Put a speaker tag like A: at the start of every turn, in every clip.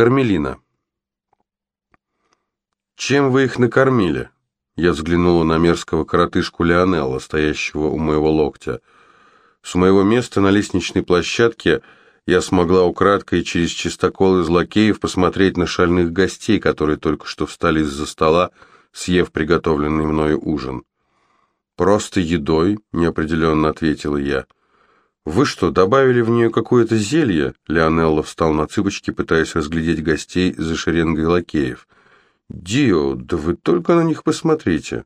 A: Кармелина. «Чем вы их накормили?» Я взглянула на мерзкого коротышку Леонелла, стоящего у моего локтя. С моего места на лестничной площадке я смогла украдкой через чистокол из лакеев посмотреть на шальных гостей, которые только что встали из-за стола, съев приготовленный мною ужин. «Просто едой», — неопределенно ответила я. «Вы что, добавили в нее какое-то зелье?» Леонелло встал на цыпочки, пытаясь разглядеть гостей за шеренгой лакеев. «Дио, да вы только на них посмотрите.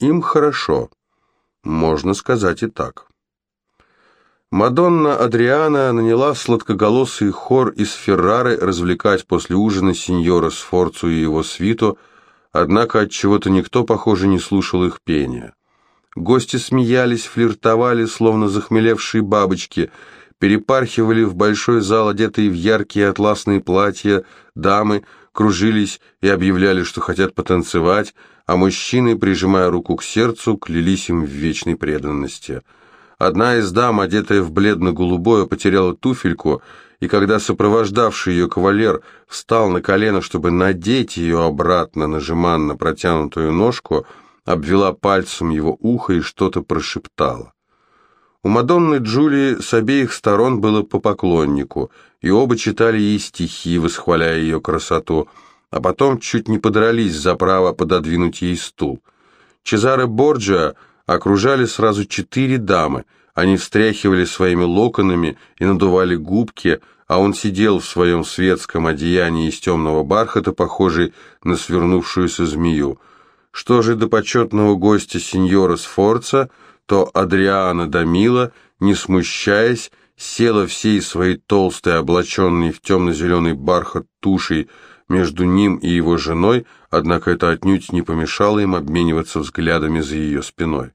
A: Им хорошо. Можно сказать и так». Мадонна Адриана наняла сладкоголосый хор из Феррары развлекать после ужина сеньора Сфорцу и его свиту, однако от чего то никто, похоже, не слушал их пения. Гости смеялись, флиртовали, словно захмелевшие бабочки, перепархивали в большой зал, одетые в яркие атласные платья, дамы кружились и объявляли, что хотят потанцевать, а мужчины, прижимая руку к сердцу, клялись им в вечной преданности. Одна из дам, одетая в бледно-голубое, потеряла туфельку, и когда сопровождавший ее кавалер встал на колено, чтобы надеть ее обратно на жеманно протянутую ножку, обвела пальцем его ухо и что-то прошептала. У Мадонны Джулии с обеих сторон было по поклоннику, и оба читали ей стихи, восхваляя ее красоту, а потом чуть не подрались за право пододвинуть ей стул. Чезаре Борджиа окружали сразу четыре дамы, они встряхивали своими локонами и надували губки, а он сидел в своем светском одеянии из темного бархата, похожий на свернувшуюся змею. Что же до почетного гостя сеньора Сфорца, то Адриана Дамила, не смущаясь, села всей своей толстой, облаченной в темно-зеленый бархат тушей между ним и его женой, однако это отнюдь не помешало им обмениваться взглядами за ее спиной.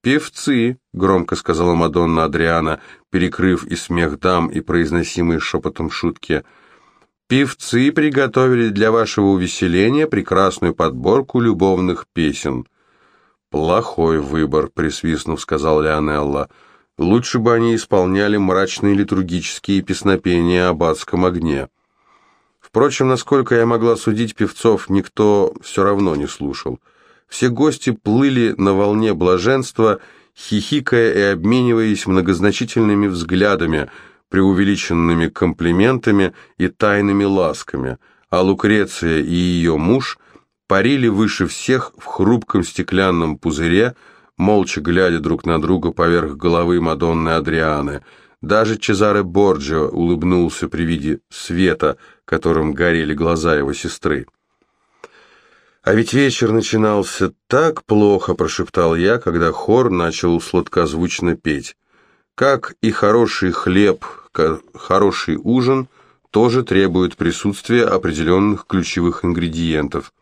A: «Певцы», — громко сказала Мадонна Адриана, перекрыв и смех дам, и произносимые шепотом шутки — Певцы приготовили для вашего увеселения прекрасную подборку любовных песен. Плохой выбор, присвистнув, сказал Леонелла. Лучше бы они исполняли мрачные литургические песнопения об адском огне. Впрочем, насколько я могла судить певцов, никто все равно не слушал. Все гости плыли на волне блаженства, хихикая и обмениваясь многозначительными взглядами – преувеличенными комплиментами и тайными ласками, а Лукреция и ее муж парили выше всех в хрупком стеклянном пузыре, молча глядя друг на друга поверх головы Мадонны Адрианы. Даже Чезаре Борджио улыбнулся при виде света, которым горели глаза его сестры. «А ведь вечер начинался так плохо», — прошептал я, когда хор начал сладкозвучно петь. Как и хороший хлеб, хороший ужин тоже требует присутствия определенных ключевых ингредиентов,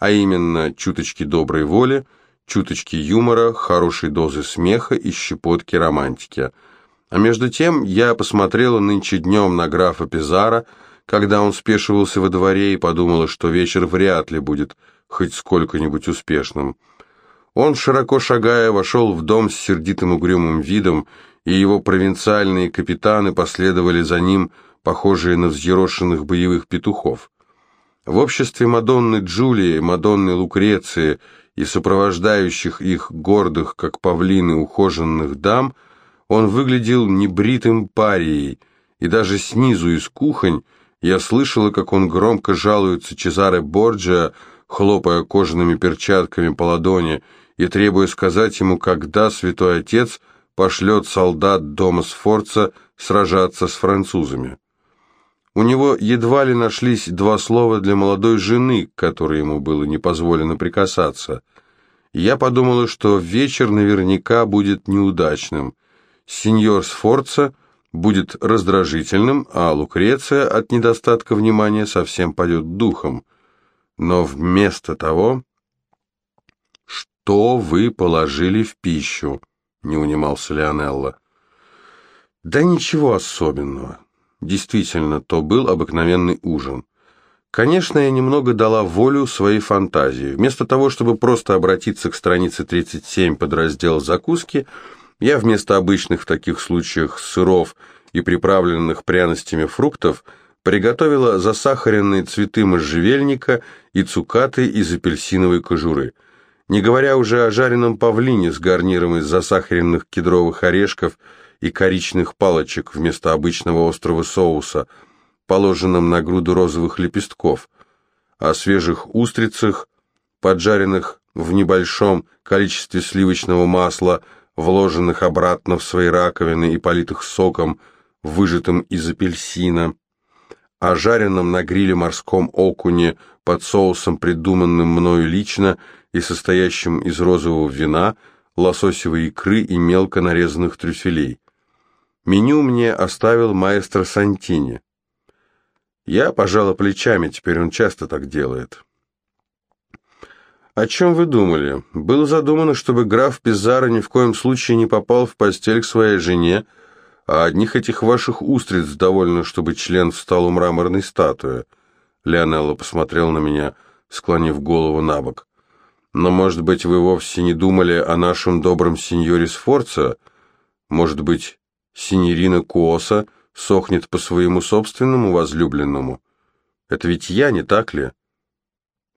A: а именно чуточки доброй воли, чуточки юмора, хорошей дозы смеха и щепотки романтики. А между тем я посмотрела нынче днем на графа Пизара, когда он спешивался во дворе и подумала, что вечер вряд ли будет хоть сколько-нибудь успешным. Он, широко шагая, вошел в дом с сердитым угрюмым видом и его провинциальные капитаны последовали за ним, похожие на взъерошенных боевых петухов. В обществе Мадонны Джулии, Мадонны Лукреции и сопровождающих их гордых, как павлины, ухоженных дам, он выглядел небритым парией, и даже снизу из кухонь я слышала, как он громко жалуется Чезаре Борджиа, хлопая кожаными перчатками по ладони и требуя сказать ему, когда святой отец – пошлет солдат дома Сфорца сражаться с французами. У него едва ли нашлись два слова для молодой жены, к которой ему было не позволено прикасаться. Я подумала, что вечер наверняка будет неудачным. Сеньор Сфорца будет раздражительным, а Лукреция от недостатка внимания совсем падет духом. Но вместо того, что вы положили в пищу? Не унимался Леонелло. Да ничего особенного. Действительно, то был обыкновенный ужин. Конечно, я немного дала волю своей фантазии. Вместо того, чтобы просто обратиться к странице 37 под раздел «Закуски», я вместо обычных в таких случаях сыров и приправленных пряностями фруктов приготовила засахаренные цветы можжевельника и цукаты из апельсиновой кожуры. Не говоря уже о жареном павлине с гарниром из засахаренных кедровых орешков и коричных палочек вместо обычного острого соуса, положенном на груду розовых лепестков, о свежих устрицах, поджаренных в небольшом количестве сливочного масла, вложенных обратно в свои раковины и политых соком, выжатым из апельсина, о жареном на гриле морском окуне под соусом, придуманным мною лично и состоящим из розового вина, лососевой икры и мелко нарезанных трюфелей. Меню мне оставил маэстро Сантини. Я пожала плечами, теперь он часто так делает. «О чем вы думали? Было задумано, чтобы граф Пизаро ни в коем случае не попал в постель к своей жене, а одних этих ваших устриц довольно, чтобы член встал у мраморной статуи». Леонелло посмотрел на меня, склонив голову на бок. «Но, может быть, вы вовсе не думали о нашем добром сеньоре Сфорца? Может быть, синьорина Куоса сохнет по своему собственному возлюбленному? Это ведь я, не так ли?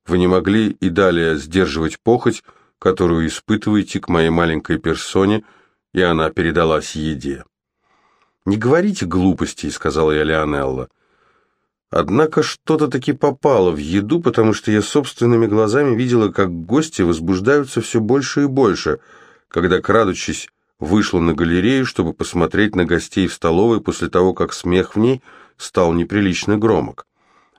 A: Вы не могли и далее сдерживать похоть, которую испытываете к моей маленькой персоне, и она передалась еде». «Не говорите глупостей», — сказала я Леонелла. Однако что-то таки попало в еду, потому что я собственными глазами видела, как гости возбуждаются все больше и больше, когда, крадучись, вышла на галерею, чтобы посмотреть на гостей в столовой после того, как смех в ней стал неприлично громок.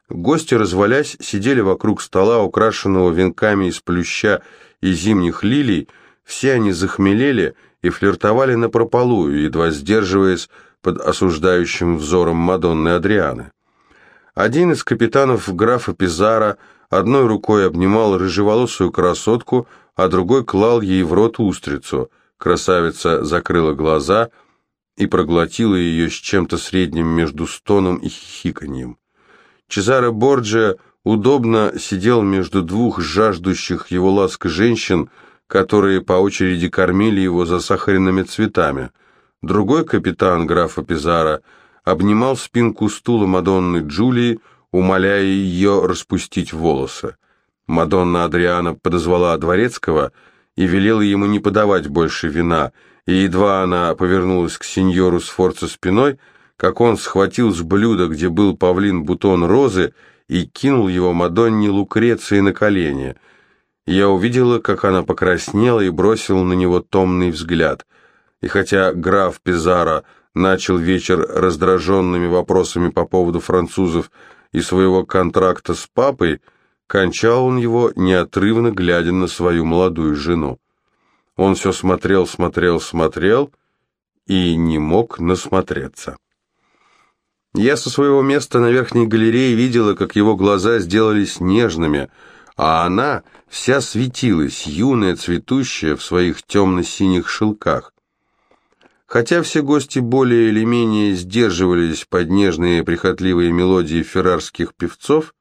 A: Гости, развалясь, сидели вокруг стола, украшенного венками из плюща и зимних лилий, все они захмелели и флиртовали напропалую, едва сдерживаясь под осуждающим взором Мадонны Адрианы. Один из капитанов графа Пизара одной рукой обнимал рыжеволосую красотку, а другой клал ей в рот устрицу. Красавица закрыла глаза и проглотила ее с чем-то средним между стоном и хихиканьем. Чезаро Борджиа удобно сидел между двух жаждущих его ласк женщин, которые по очереди кормили его засахаренными цветами – Другой капитан графа Пизара обнимал спинку стула Мадонны Джулии, умоляя ее распустить волосы. Мадонна Адриана подозвала Дворецкого и велела ему не подавать больше вина, и едва она повернулась к сеньору Сфорца спиной, как он схватил с блюда, где был павлин бутон розы, и кинул его Мадонне Лукреции на колени. Я увидела, как она покраснела и бросила на него томный взгляд — и хотя граф Пизаро начал вечер раздраженными вопросами по поводу французов и своего контракта с папой, кончал он его, неотрывно глядя на свою молодую жену. Он все смотрел, смотрел, смотрел и не мог насмотреться. Я со своего места на верхней галерее видела, как его глаза сделались нежными, а она вся светилась, юная, цветущая в своих темно-синих шелках. Хотя все гости более или менее сдерживались под нежные прихотливые мелодии феррарских певцов,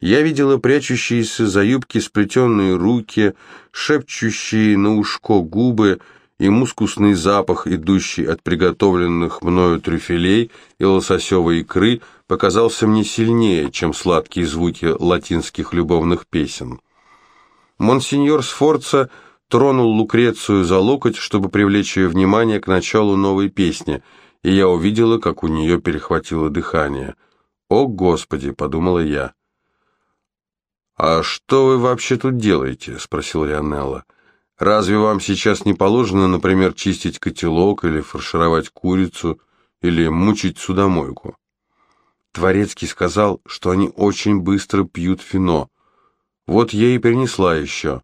A: я видела прячущиеся за юбки сплетенные руки, шепчущие на ушко губы и мускусный запах, идущий от приготовленных мною трюфелей и лососевой икры, показался мне сильнее, чем сладкие звуки латинских любовных песен. Монсеньор Сфорца – тронул Лукрецию за локоть, чтобы привлечь ее внимание к началу новой песни, и я увидела, как у нее перехватило дыхание. «О, Господи!» — подумала я. «А что вы вообще тут делаете?» — спросил Лионелло. «Разве вам сейчас не положено, например, чистить котелок или фаршировать курицу или мучить судомойку?» Творецкий сказал, что они очень быстро пьют вино. Вот я и принесла еще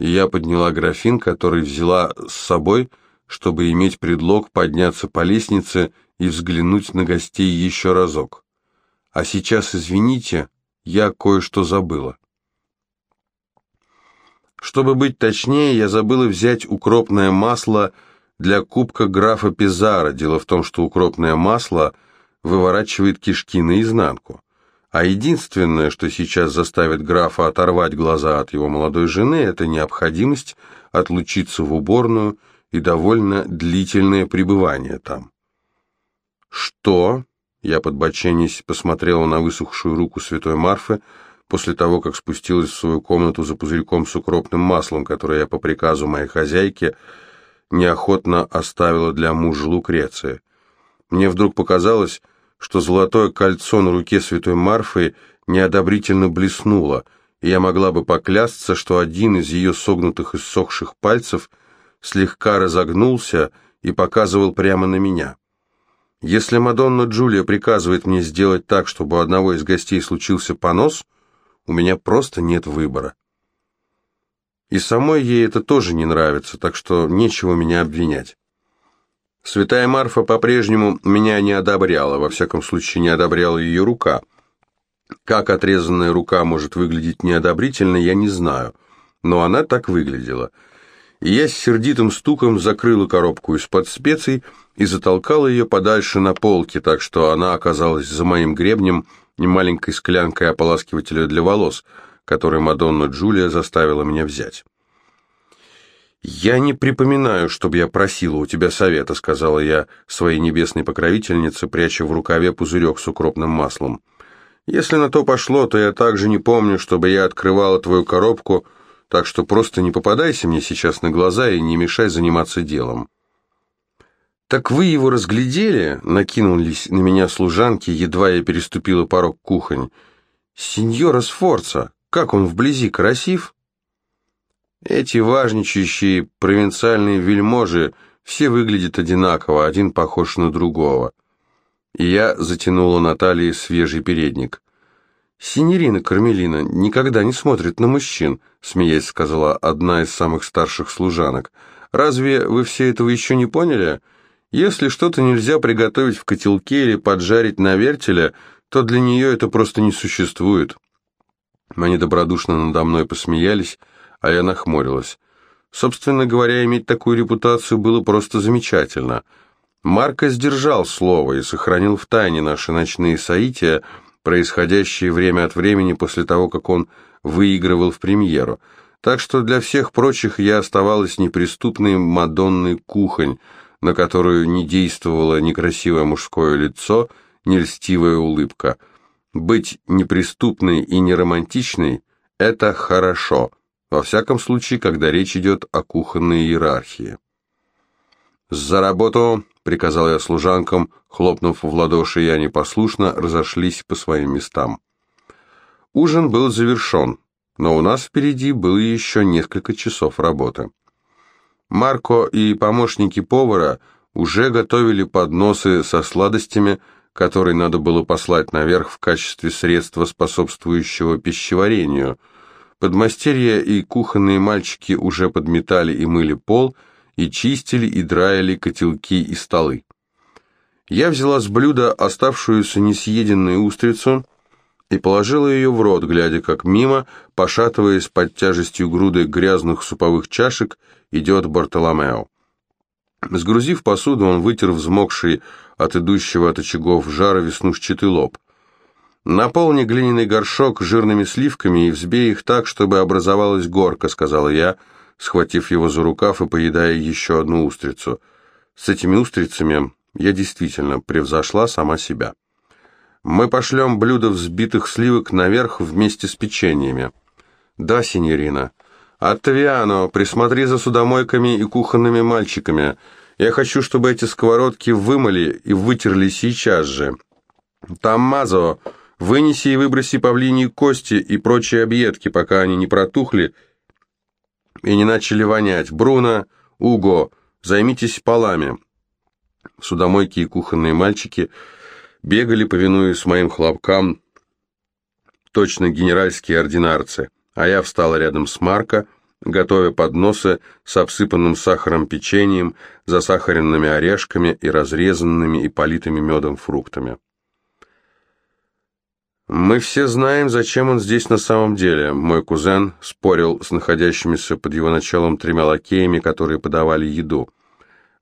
A: и я подняла графин, который взяла с собой, чтобы иметь предлог подняться по лестнице и взглянуть на гостей еще разок. А сейчас, извините, я кое-что забыла. Чтобы быть точнее, я забыла взять укропное масло для кубка графа Пизара. Дело в том, что укропное масло выворачивает кишки наизнанку. А единственное, что сейчас заставит графа оторвать глаза от его молодой жены, это необходимость отлучиться в уборную и довольно длительное пребывание там. «Что?» Я, подбоченясь, посмотрела на высохшую руку святой Марфы, после того, как спустилась в свою комнату за пузырьком с укропным маслом, которое я по приказу моей хозяйки неохотно оставила для мужа Лукреция. Мне вдруг показалось, что золотое кольцо на руке святой Марфы неодобрительно блеснуло, и я могла бы поклясться, что один из ее согнутых и ссохших пальцев слегка разогнулся и показывал прямо на меня. Если Мадонна Джулия приказывает мне сделать так, чтобы у одного из гостей случился понос, у меня просто нет выбора. И самой ей это тоже не нравится, так что нечего меня обвинять. Святая Марфа по-прежнему меня не одобряла, во всяком случае не одобряла ее рука. Как отрезанная рука может выглядеть неодобрительно, я не знаю, но она так выглядела. И я с сердитым стуком закрыла коробку из-под специй и затолкала ее подальше на полке, так что она оказалась за моим гребнем и маленькой склянкой ополаскивателя для волос, который Мадонна Джулия заставила меня взять. «Я не припоминаю, чтобы я просила у тебя совета», — сказала я своей небесной покровительнице, пряча в рукаве пузырек с укропным маслом. «Если на то пошло, то я также не помню, чтобы я открывала твою коробку, так что просто не попадайся мне сейчас на глаза и не мешай заниматься делом». «Так вы его разглядели?» — накинулись на меня служанки, едва я переступила порог кухонь. «Сеньора Сфорца, как он вблизи красив?» Эти важничающие провинциальные вельможи все выглядят одинаково, один похож на другого. И я затянула Наталье свежий передник. «Синерина Кармелина никогда не смотрит на мужчин», смеясь сказала одна из самых старших служанок. «Разве вы все этого еще не поняли? Если что-то нельзя приготовить в котелке или поджарить на вертеле, то для нее это просто не существует». Они добродушно надо мной посмеялись, а я нахмурилась. Собственно говоря, иметь такую репутацию было просто замечательно. Марко сдержал слово и сохранил в тайне наши ночные соития, происходящие время от времени после того, как он выигрывал в премьеру. Так что для всех прочих я оставалась неприступной Мадонной кухонь, на которую не действовало ни красивое мужское лицо, ни льстивая улыбка. Быть неприступной и неромантичной – это хорошо – во всяком случае, когда речь идет о кухонной иерархии. «За работу!» — приказал я служанкам, хлопнув в ладоши, и они послушно разошлись по своим местам. Ужин был завершен, но у нас впереди было еще несколько часов работы. Марко и помощники повара уже готовили подносы со сладостями, которые надо было послать наверх в качестве средства, способствующего пищеварению — Подмастерья и кухонные мальчики уже подметали и мыли пол, и чистили и драили котелки и столы. Я взяла с блюда оставшуюся несъеденную устрицу и положила ее в рот, глядя, как мимо, пошатываясь под тяжестью груды грязных суповых чашек, идет Бартоломео. Сгрузив посуду, он вытер взмокший от идущего от очагов жара веснушчатый лоб. «Наполни глиняный горшок жирными сливками и взбей их так, чтобы образовалась горка», — сказала я, схватив его за рукав и поедая еще одну устрицу. С этими устрицами я действительно превзошла сама себя. «Мы пошлем блюдо взбитых сливок наверх вместе с печеньями». «Да, синьорина». «Оттавиано, присмотри за судомойками и кухонными мальчиками. Я хочу, чтобы эти сковородки вымыли и вытерли сейчас же». «Таммазо, Вынеси и выброси павлиньи кости и прочие объедки, пока они не протухли и не начали вонять. Бруно, Уго, займитесь полами. Судомойки и кухонные мальчики бегали, повинуясь моим хлопкам, точно генеральские ординарцы, а я встала рядом с Марко, готовя подносы с обсыпанным сахаром печеньем, засахаренными орешками и разрезанными и политыми медом фруктами. «Мы все знаем, зачем он здесь на самом деле», — мой кузен спорил с находящимися под его началом тремя лакеями, которые подавали еду.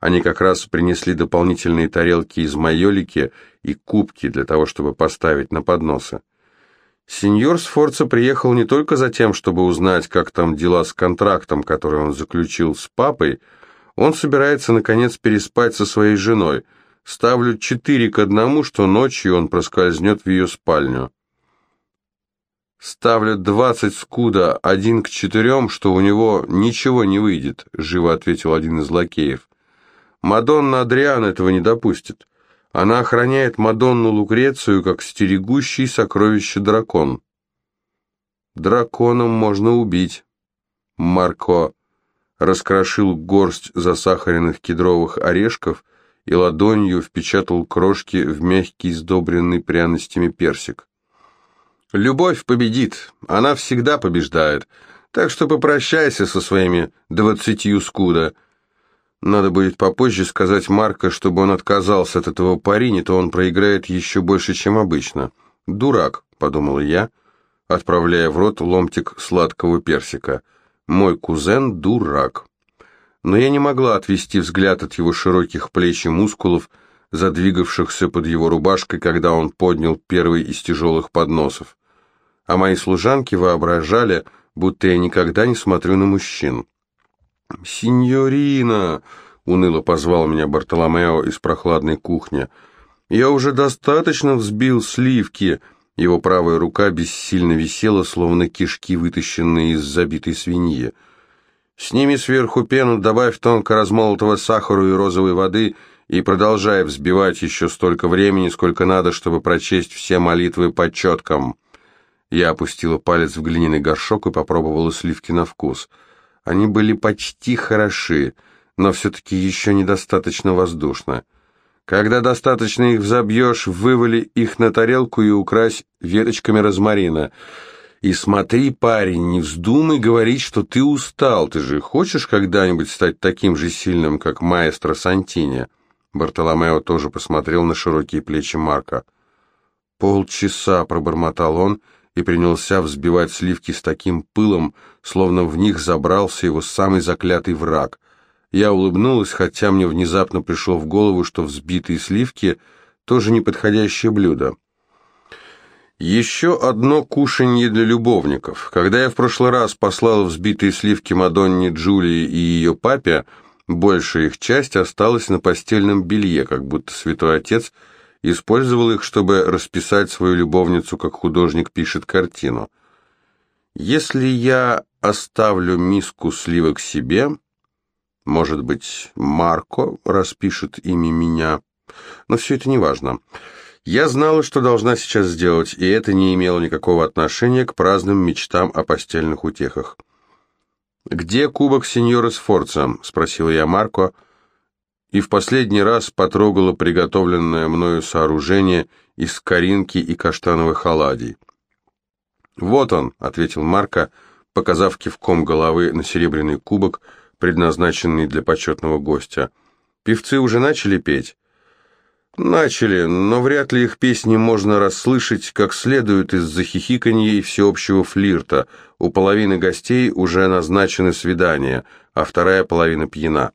A: Они как раз принесли дополнительные тарелки из майолики и кубки для того, чтобы поставить на подносы. Сеньор Сфорца приехал не только за тем, чтобы узнать, как там дела с контрактом, который он заключил с папой, он собирается, наконец, переспать со своей женой, Ставлю четыре к одному, что ночью он проскользнет в ее спальню. Ставлю двадцать скуда, один к четырем, что у него ничего не выйдет, живо ответил один из лакеев. Мадонна Адриан этого не допустит. Она охраняет Мадонну Лукрецию, как стерегущий сокровище дракон. Драконом можно убить. Марко раскрошил горсть засахаренных кедровых орешков и ладонью впечатал крошки в мягкий, сдобренный пряностями персик. «Любовь победит, она всегда побеждает, так что попрощайся со своими двадцатью скуда». Надо будет попозже сказать Марко, чтобы он отказался от этого пари, не то он проиграет еще больше, чем обычно. «Дурак», — подумала я, отправляя в рот ломтик сладкого персика. «Мой кузен — дурак» но я не могла отвести взгляд от его широких плеч и мускулов, задвигавшихся под его рубашкой, когда он поднял первый из тяжелых подносов. А мои служанки воображали, будто я никогда не смотрю на мужчин. «Синьорина!» — уныло позвал меня Бартоломео из прохладной кухни. «Я уже достаточно взбил сливки!» Его правая рука бессильно висела, словно кишки, вытащенные из забитой свиньи. Сними сверху пену, добавь тонко размолотого сахара и розовой воды и продолжай взбивать еще столько времени, сколько надо, чтобы прочесть все молитвы по четкам. Я опустила палец в глиняный горшок и попробовала сливки на вкус. Они были почти хороши, но все-таки еще недостаточно воздушно. Когда достаточно их взобьешь, вывали их на тарелку и укрась веточками розмарина — и смотри, парень, не вздумай говорить, что ты устал. Ты же хочешь когда-нибудь стать таким же сильным, как маэстро Сантини?» Бартоломео тоже посмотрел на широкие плечи Марка. «Полчаса», — пробормотал он, и принялся взбивать сливки с таким пылом, словно в них забрался его самый заклятый враг. Я улыбнулась, хотя мне внезапно пришло в голову, что взбитые сливки — тоже неподходящее блюдо. Еще одно кушанье для любовников. Когда я в прошлый раз послал взбитые сливки Мадонне Джулии и ее папе, большая их часть осталась на постельном белье, как будто святой отец использовал их, чтобы расписать свою любовницу, как художник пишет картину. Если я оставлю миску сливок себе, может быть, Марко распишет ими меня, но все это не важно. Я знала, что должна сейчас сделать, и это не имело никакого отношения к праздным мечтам о постельных утехах. «Где кубок сеньора Сфорца?» — спросила я Марко, и в последний раз потрогала приготовленное мною сооружение из коринки и каштановых оладий. «Вот он», — ответил Марко, показав кивком головы на серебряный кубок, предназначенный для почетного гостя. «Певцы уже начали петь?» Начали, но вряд ли их песни можно расслышать как следует из-за хихиканья и всеобщего флирта. У половины гостей уже назначены свидания, а вторая половина пьяна.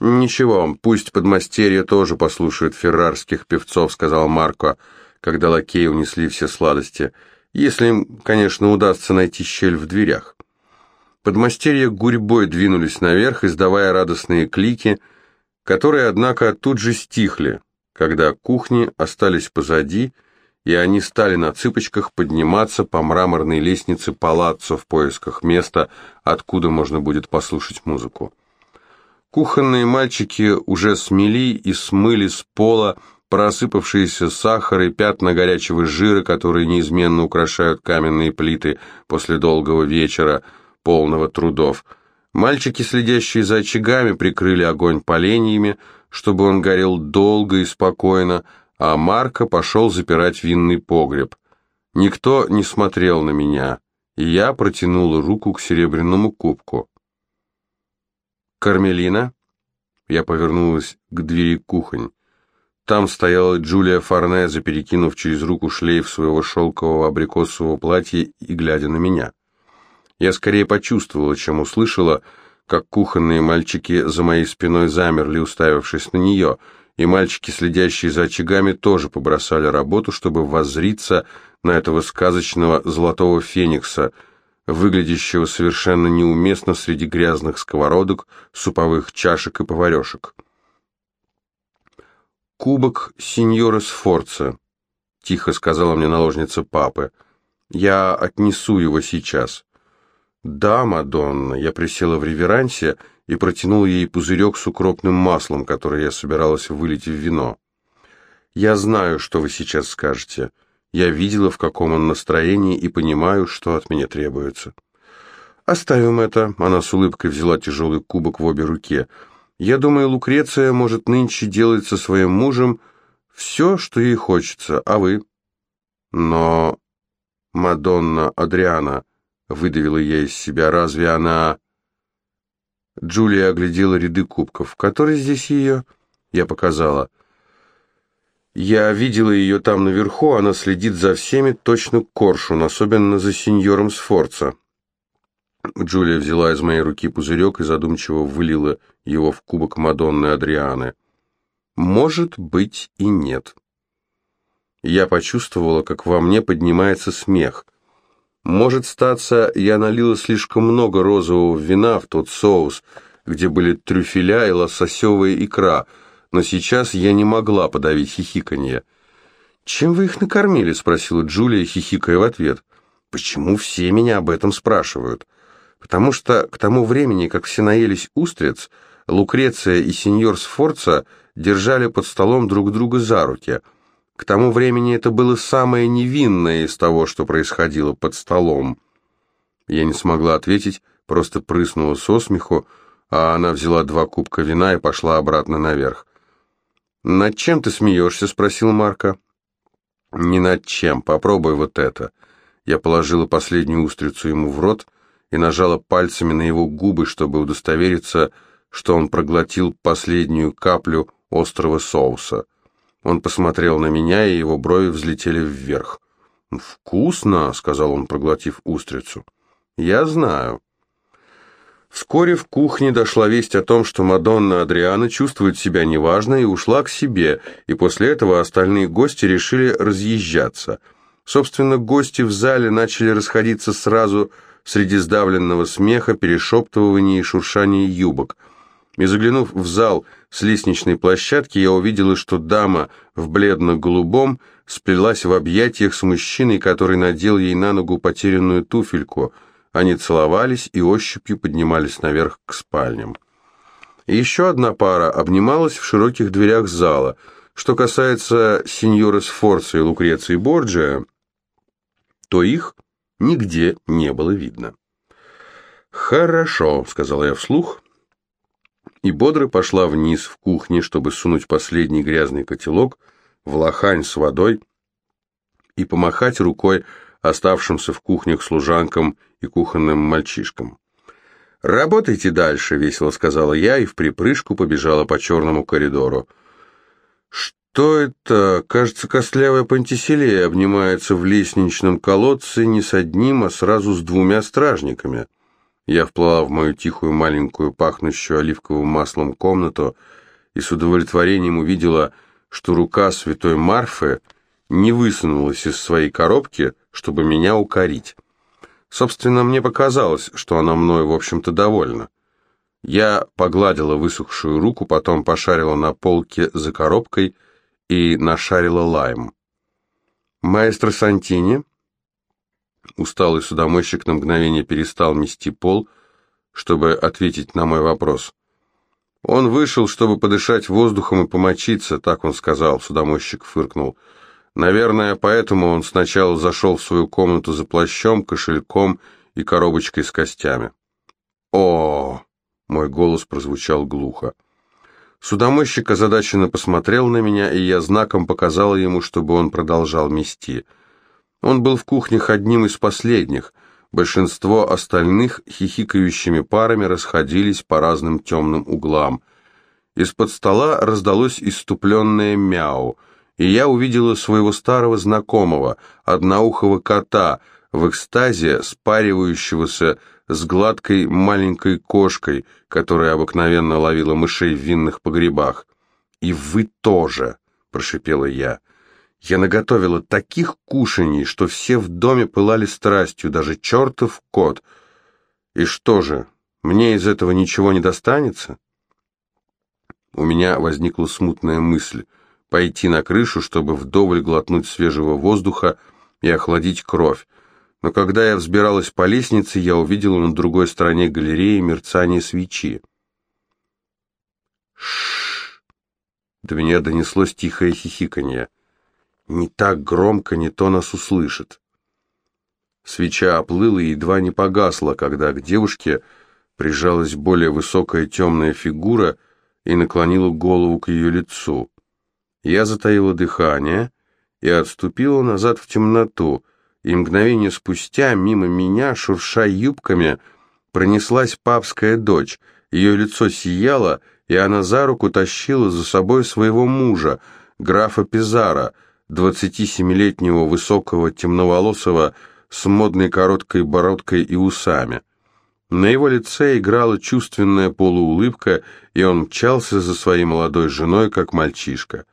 A: «Ничего, пусть подмастерье тоже послушают феррарских певцов», — сказал Марко, когда лакеи унесли все сладости, «если им, конечно, удастся найти щель в дверях». Подмастерья гурьбой двинулись наверх, издавая радостные клики, которые, однако, тут же стихли когда кухни остались позади, и они стали на цыпочках подниматься по мраморной лестнице палаццо в поисках места, откуда можно будет послушать музыку. Кухонные мальчики уже смели и смыли с пола просыпавшиеся сахар и пятна горячего жира, которые неизменно украшают каменные плиты после долгого вечера, полного трудов. Мальчики, следящие за очагами, прикрыли огонь поленьями, чтобы он горел долго и спокойно, а Марко пошел запирать винный погреб. Никто не смотрел на меня, и я протянула руку к серебряному кубку. «Кармелина?» Я повернулась к двери кухонь. Там стояла Джулия Форнезе, перекинув через руку шлейф своего шелкового абрикосового платья и глядя на меня. Я скорее почувствовала, чем услышала, как кухонные мальчики за моей спиной замерли, уставившись на нее, и мальчики, следящие за очагами, тоже побросали работу, чтобы воззриться на этого сказочного золотого феникса, выглядящего совершенно неуместно среди грязных сковородок, суповых чашек и поварешек. кубок сеньора Сфорца», — тихо сказала мне наложница папы. «Я отнесу его сейчас». «Да, Мадонна», — я присела в реверансе и протянула ей пузырек с укропным маслом, который я собиралась вылить в вино. «Я знаю, что вы сейчас скажете. Я видела, в каком он настроении, и понимаю, что от меня требуется». «Оставим это», — она с улыбкой взяла тяжелый кубок в обе руки. «Я думаю, Лукреция может нынче делать со своим мужем все, что ей хочется, а вы?» «Но...» «Мадонна Адриана», — выдавила я из себя, — «разве она...» Джулия оглядела ряды кубков. «Который здесь ее?» Я показала. «Я видела ее там наверху, она следит за всеми, точно коршун, особенно за сеньором Сфорца». Джулия взяла из моей руки пузырек и задумчиво вылила его в кубок Мадонны Адрианы. «Может быть и нет». Я почувствовала, как во мне поднимается смех. Может статься, я налила слишком много розового вина в тот соус, где были трюфеля и лососевая икра, но сейчас я не могла подавить хихиканье. «Чем вы их накормили?» — спросила Джулия, хихикая в ответ. «Почему все меня об этом спрашивают?» «Потому что к тому времени, как все наелись устриц, Лукреция и сеньор Сфорца держали под столом друг друга за руки — к тому времени это было самое невинное из того, что происходило под столом. Я не смогла ответить, просто прыснула со смеху, а она взяла два кубка вина и пошла обратно наверх. «Над чем ты смеешься?» — спросил Марка. «Не над чем. Попробуй вот это». Я положила последнюю устрицу ему в рот и нажала пальцами на его губы, чтобы удостовериться, что он проглотил последнюю каплю острого соуса. Он посмотрел на меня, и его брови взлетели вверх. «Вкусно», — сказал он, проглотив устрицу. «Я знаю». Вскоре в кухне дошла весть о том, что Мадонна Адриана чувствует себя неважно и ушла к себе, и после этого остальные гости решили разъезжаться. Собственно, гости в зале начали расходиться сразу среди сдавленного смеха, перешептывания и шуршания юбок — и заглянув в зал с лестничной площадки, я увидела, что дама в бледно-голубом сплелась в объятиях с мужчиной, который надел ей на ногу потерянную туфельку. Они целовались и ощупью поднимались наверх к спальням. И еще одна пара обнималась в широких дверях зала. Что касается сеньора Сфорца и Лукреции Борджия, то их нигде не было видно. «Хорошо», — сказала я вслух, и бодро пошла вниз в кухне, чтобы сунуть последний грязный котелок в лохань с водой и помахать рукой оставшимся в кухнях служанкам и кухонным мальчишкам. «Работайте дальше», — весело сказала я и в припрыжку побежала по черному коридору. «Что это? Кажется, костлявая Пантиселея обнимается в лестничном колодце не с одним, а сразу с двумя стражниками». Я вплыла в мою тихую маленькую, пахнущую оливковым маслом комнату и с удовлетворением увидела, что рука святой Марфы не высунулась из своей коробки, чтобы меня укорить. Собственно, мне показалось, что она мною, в общем-то, довольна. Я погладила высохшую руку, потом пошарила на полке за коробкой и нашарила лайм. «Маэстро Сантини?» Усталый судомойщик на мгновение перестал мести пол, чтобы ответить на мой вопрос. Он вышел, чтобы подышать воздухом и помочиться, так он сказал, судомойщик фыркнул. Наверное, поэтому он сначала зашел в свою комнату за плащом, кошельком и коробочкой с костями. О, мой голос прозвучал глухо. Судомойщик озадаченно посмотрел на меня, и я знаком показал ему, чтобы он продолжал мести. Он был в кухнях одним из последних. Большинство остальных хихикающими парами расходились по разным темным углам. Из-под стола раздалось иступленное мяу, и я увидела своего старого знакомого, одноухого кота, в экстазе спаривающегося с гладкой маленькой кошкой, которая обыкновенно ловила мышей в винных погребах. «И вы тоже!» — прошипела я. Я наготовила таких кушаний, что все в доме пылали страстью, даже чертов кот. И что же, мне из этого ничего не достанется? У меня возникла смутная мысль. Пойти на крышу, чтобы вдоволь глотнуть свежего воздуха и охладить кровь. Но когда я взбиралась по лестнице, я увидела на другой стороне галереи мерцание свечи. Шш! До меня донеслось тихое хихиканье. Не так громко, не то нас услышит. Свеча оплыла и едва не погасла, когда к девушке прижалась более высокая темная фигура и наклонила голову к ее лицу. Я затаила дыхание и отступила назад в темноту, и мгновение спустя мимо меня, шурша юбками, пронеслась папская дочь. Ее лицо сияло, и она за руку тащила за собой своего мужа, графа Пизара, двадцатисемилетнего высокого темноволосого с модной короткой бородкой и усами. На его лице играла чувственная полуулыбка, и он мчался за своей молодой женой, как мальчишка.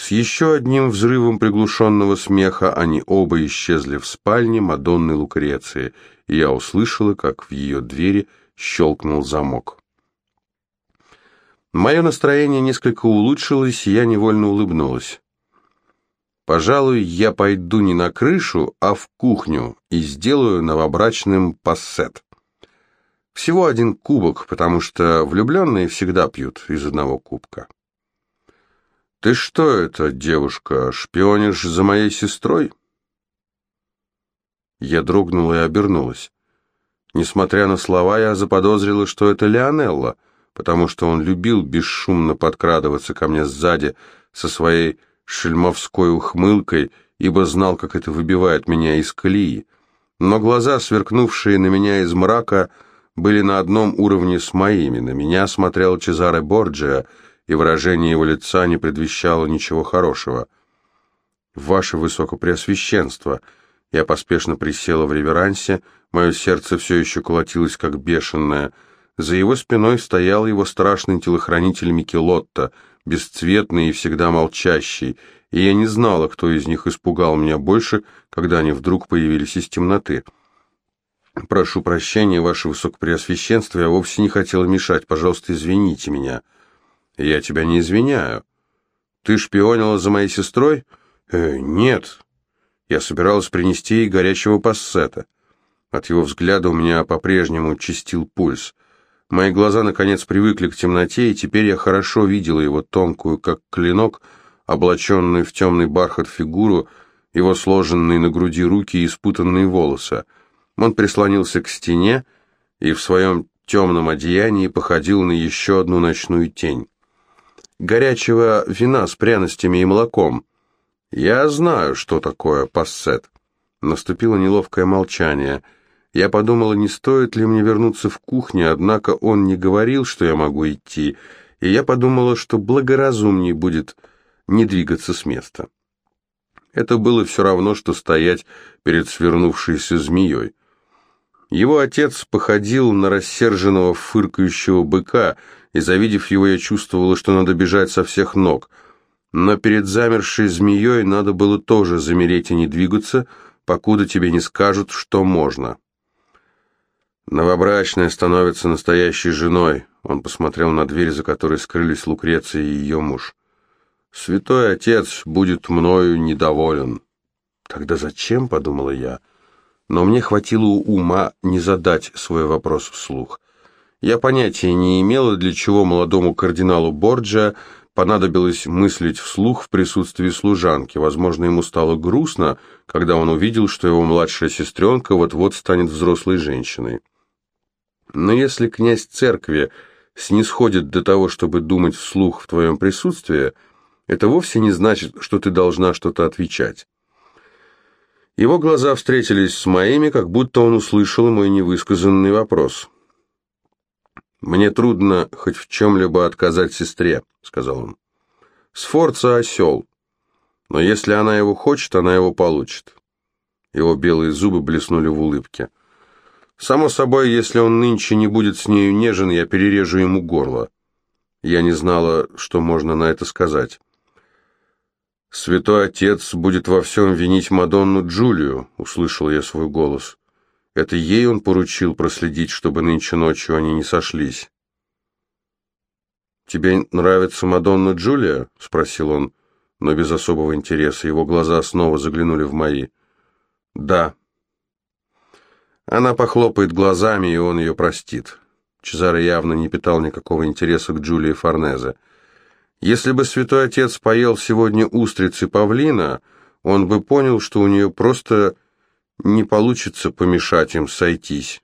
A: С еще одним взрывом приглушенного смеха они оба исчезли в спальне Мадонны Лукреции, и я услышала, как в ее двери щелкнул замок. Мое настроение несколько улучшилось, и я невольно улыбнулась. Пожалуй, я пойду не на крышу, а в кухню и сделаю новобрачным пассет. Всего один кубок, потому что влюбленные всегда пьют из одного кубка. «Ты что это, девушка, шпионишь за моей сестрой?» Я дрогнула и обернулась. Несмотря на слова, я заподозрила, что это Леонелла, потому что он любил бесшумно подкрадываться ко мне сзади со своей шельмовской ухмылкой, ибо знал, как это выбивает меня из колеи. Но глаза, сверкнувшие на меня из мрака, были на одном уровне с моими. На меня смотрел Чезаре Борджиа, и выражение его лица не предвещало ничего хорошего. «Ваше Высокопреосвященство!» Я поспешно присела в реверансе, мое сердце все еще колотилось, как бешеное. За его спиной стоял его страшный телохранитель Микелотто, бесцветный и всегда молчащий, и я не знала, кто из них испугал меня больше, когда они вдруг появились из темноты. «Прошу прощения, ваше высокопреосвященство, я вовсе не хотела мешать, пожалуйста, извините меня». «Я тебя не извиняю. Ты шпионила за моей сестрой?» э, «Нет». Я собиралась принести ей горячего пассета. От его взгляда у меня по-прежнему чистил пульс. Мои глаза, наконец, привыкли к темноте, и теперь я хорошо видела его тонкую, как клинок, облаченную в темный бархат фигуру, его сложенные на груди руки и спутанные волосы. Он прислонился к стене и в своем темном одеянии походил на еще одну ночную тень. Горячего вина с пряностями и молоком. Я знаю, что такое пассет. Наступило неловкое молчание — я подумала, не стоит ли мне вернуться в кухню, однако он не говорил, что я могу идти, и я подумала, что благоразумнее будет не двигаться с места. Это было все равно, что стоять перед свернувшейся змеей. Его отец походил на рассерженного фыркающего быка, и, завидев его, я чувствовала, что надо бежать со всех ног. Но перед замершей змеей надо было тоже замереть и не двигаться, покуда тебе не скажут, что можно. Новобрачная становится настоящей женой. Он посмотрел на дверь, за которой скрылись Лукреция и ее муж. Святой Отец будет мною недоволен. Тогда зачем, подумала я. Но мне хватило ума не задать свой вопрос вслух. Я понятия не имела, для чего молодому кардиналу Борджа понадобилось мыслить вслух в присутствии служанки. Возможно, ему стало грустно, когда он увидел, что его младшая сестренка вот-вот станет взрослой женщиной. Но если князь церкви снисходит до того, чтобы думать вслух в твоем присутствии, это вовсе не значит, что ты должна что-то отвечать. Его глаза встретились с моими, как будто он услышал мой невысказанный вопрос. «Мне трудно хоть в чем-либо отказать сестре», — сказал он. «Сфорца осел, но если она его хочет, она его получит». Его белые зубы блеснули в улыбке. Само собой, если он нынче не будет с нею нежен, я перережу ему горло. Я не знала, что можно на это сказать. «Святой Отец будет во всем винить Мадонну Джулию», — услышал я свой голос. Это ей он поручил проследить, чтобы нынче ночью они не сошлись. «Тебе нравится Мадонна Джулия?» — спросил он. но без особого интереса. Его глаза снова заглянули в мои. «Да». Она похлопает глазами, и он ее простит. Чезаро явно не питал никакого интереса к Джулии Форнезе. Если бы святой отец поел сегодня устрицы павлина, он бы понял, что у нее просто не получится помешать им сойтись.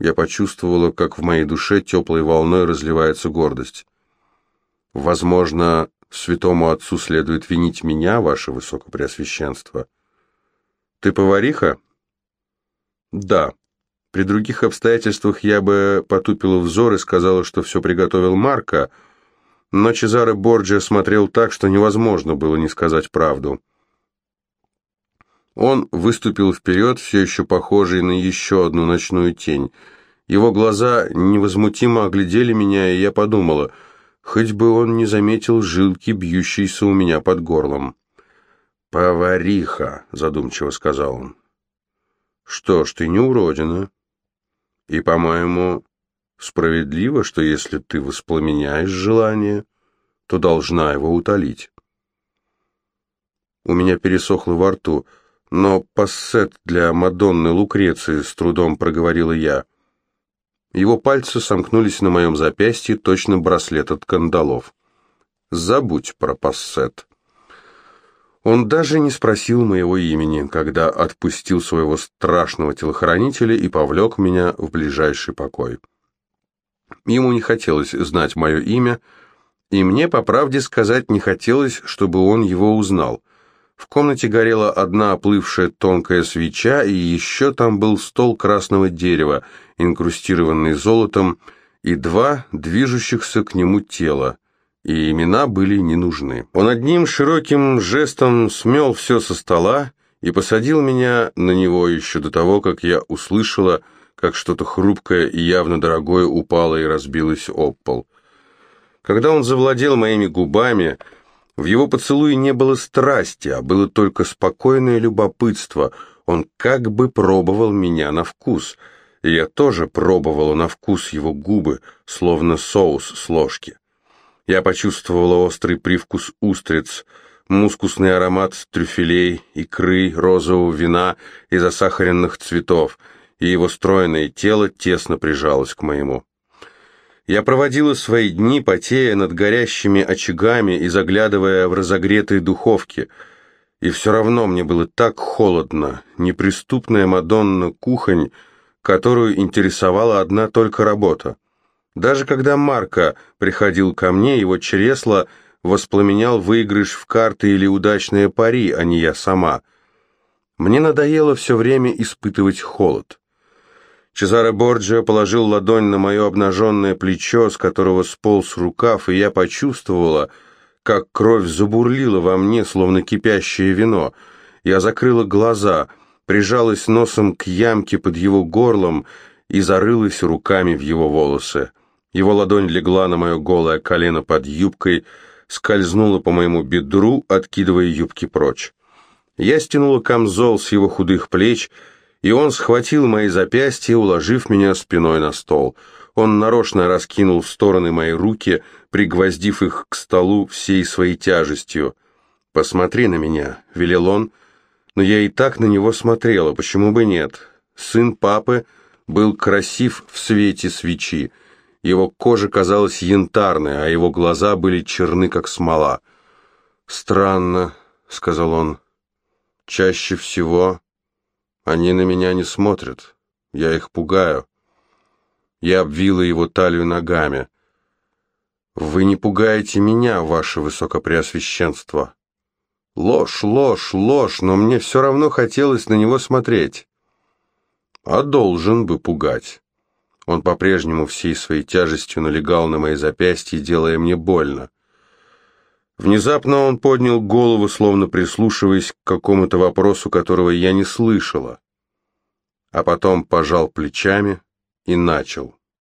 A: Я почувствовала, как в моей душе теплой волной разливается гордость. Возможно, святому отцу следует винить меня, ваше высокопреосвященство. Ты повариха? Да. При других обстоятельствах я бы потупила взор и сказала, что все приготовил Марко, но Чезаре Борджиа смотрел так, что невозможно было не сказать правду. Он выступил вперед, все еще похожий на еще одну ночную тень. Его глаза невозмутимо оглядели меня, и я подумала, хоть бы он не заметил жилки, бьющейся у меня под горлом. «Повариха», — задумчиво сказал он. «Что ж, ты не уродина. И, по-моему, справедливо, что если ты воспламеняешь желание, то должна его утолить». У меня пересохло во рту — но пассет для Мадонны Лукреции, с трудом проговорила я. Его пальцы сомкнулись на моем запястье, точно браслет от кандалов. Забудь про пассет. Он даже не спросил моего имени, когда отпустил своего страшного телохранителя и повлек меня в ближайший покой. Ему не хотелось знать мое имя, и мне, по правде сказать, не хотелось, чтобы он его узнал. В комнате горела одна оплывшая тонкая свеча, и еще там был стол красного дерева, инкрустированный золотом, и два движущихся к нему тела, и имена были не нужны. Он одним широким жестом смел все со стола и посадил меня на него еще до того, как я услышала, как что-то хрупкое и явно дорогое упало и разбилось об пол. Когда он завладел моими губами, в его поцелуе не было страсти, а было только спокойное любопытство. Он как бы пробовал меня на вкус. И я тоже пробовала на вкус его губы, словно соус с ложки. Я почувствовала острый привкус устриц, мускусный аромат трюфелей, икры, розового вина и засахаренных цветов, и его стройное тело тесно прижалось к моему. Я проводила свои дни, потея над горящими очагами и заглядывая в разогретые духовки. И все равно мне было так холодно, неприступная Мадонна-кухонь, которую интересовала одна только работа. Даже когда Марко приходил ко мне, его чресло воспламенял выигрыш в карты или удачные пари, а не я сама. Мне надоело все время испытывать холод. Чезаре Борджио положил ладонь на мое обнаженное плечо, с которого сполз рукав, и я почувствовала, как кровь забурлила во мне, словно кипящее вино. Я закрыла глаза, прижалась носом к ямке под его горлом и зарылась руками в его волосы. Его ладонь легла на мое голое колено под юбкой, скользнула по моему бедру, откидывая юбки прочь. Я стянула камзол с его худых плеч и он схватил мои запястья, уложив меня спиной на стол. Он нарочно раскинул в стороны мои руки, пригвоздив их к столу всей своей тяжестью. «Посмотри на меня», — велел он, но я и так на него смотрела, почему бы нет. Сын папы был красив в свете свечи. Его кожа казалась янтарной, а его глаза были черны, как смола. «Странно», — сказал он, — «чаще всего они на меня не смотрят. Я их пугаю. Я обвила его талию ногами. Вы не пугаете меня, ваше высокопреосвященство. Ложь, ложь, ложь, но мне все равно хотелось на него смотреть. А должен бы пугать. Он по-прежнему всей своей тяжестью налегал на мои запястья, делая мне больно. Внезапно он поднял голову, словно прислушиваясь к какому-то вопросу, которого я не слышала, а потом пожал плечами и начал.